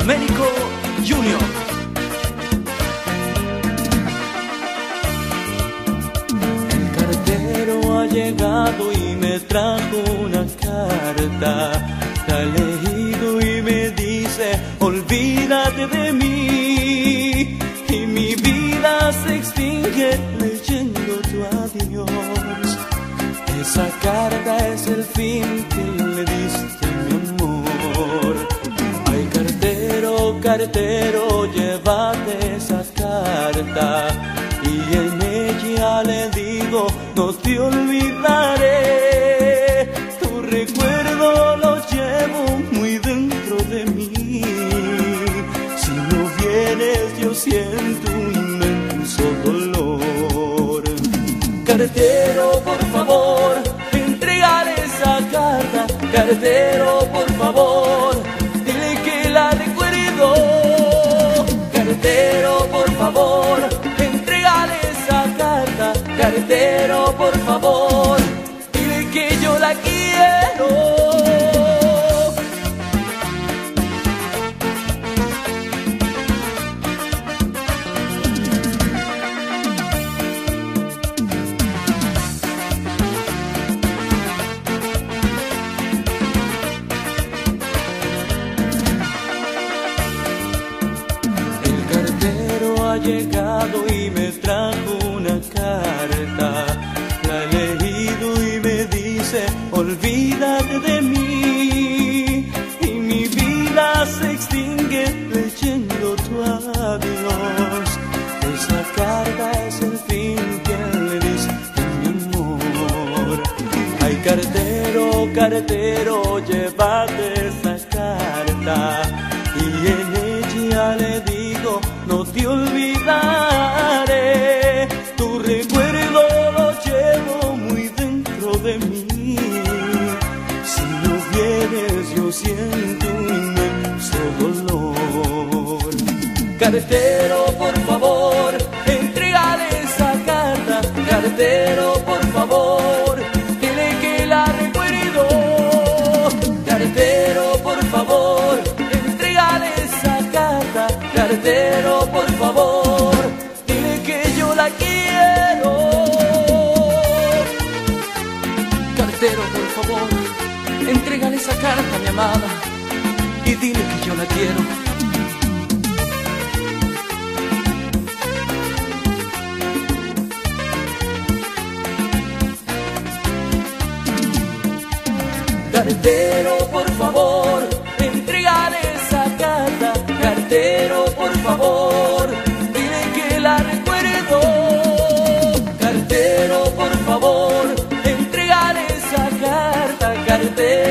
Américo Junior. El cartero ha llegado y me trajo una carta. He leído y me dice, olvídate de mí. Y mi vida se extingue leyendo tu adiós. Esa carta es el fin que le diste. Cartero, llévate esa carta. Y en ella le digo, no te olvidaré. Tu recuerdo lo llevo muy dentro de mí. Si no vienes, yo siento un inmenso dolor. Cartero, por favor, entregale esa carta. Cartero, por favor, la quiero. Llegado y me trajo una carta. Dice, olvídate de mí. Y mi vida se extingue leyendo tu adiós. Esa carta es el fin que le diste mi amor. Ay, cartero, cartero, llévate esa carta. Y en ella le digo, no te olvidaré. Si no vienes, yo siento un inmenso dolor. Cartero, por favor, entregale esa carta. Cartero, por favor, dile que la recuerdo. Cartero, por favor, entregale esa carta. Cartero, por favor, favor, entrégale esa carta mi amada y dile que yo la quiero. Cartero, parte.